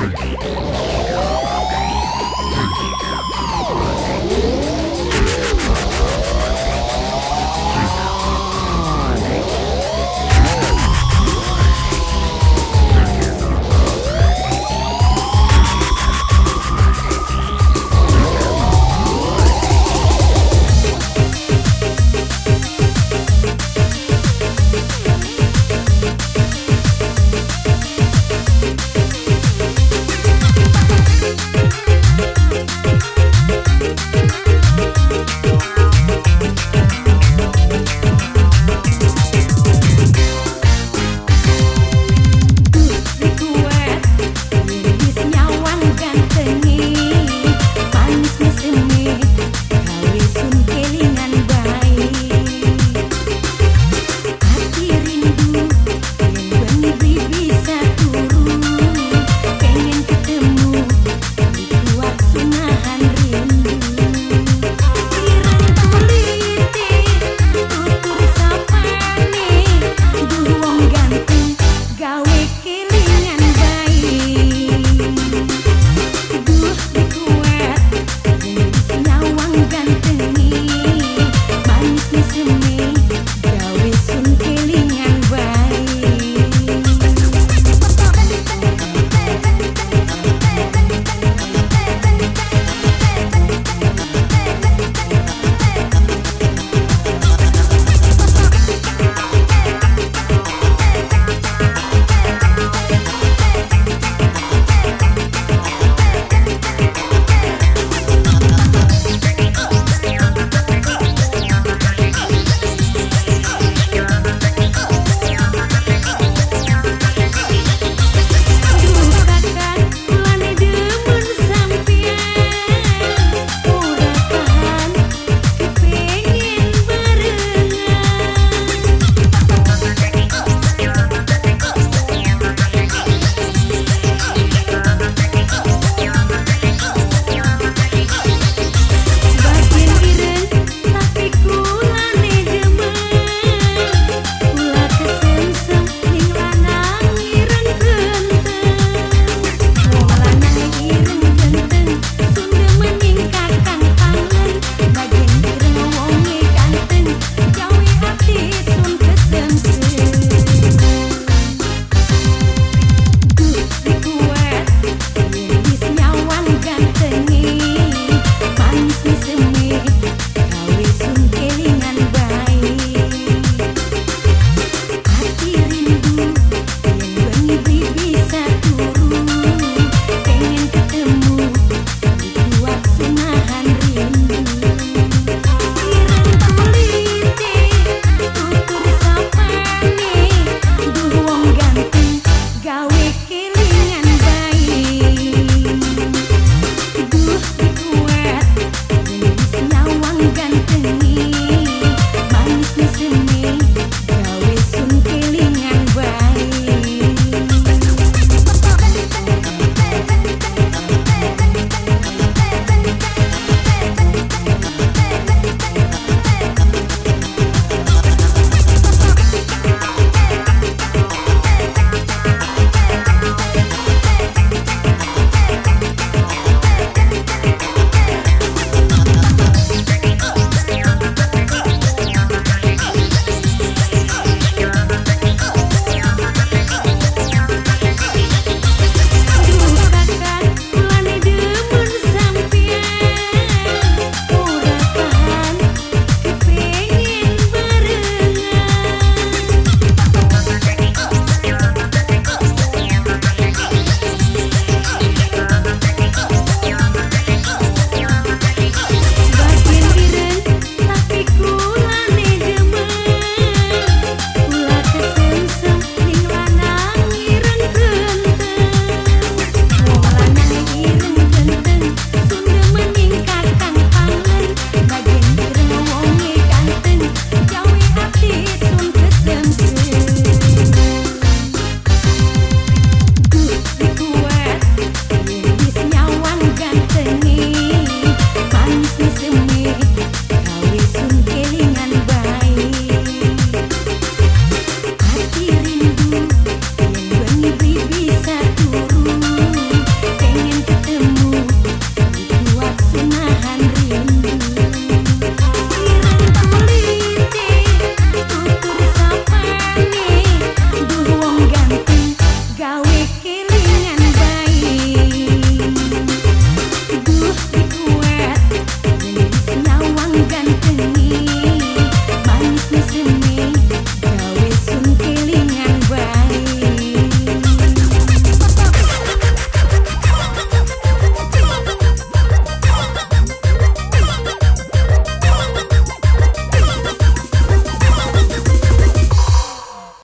Station. Anything.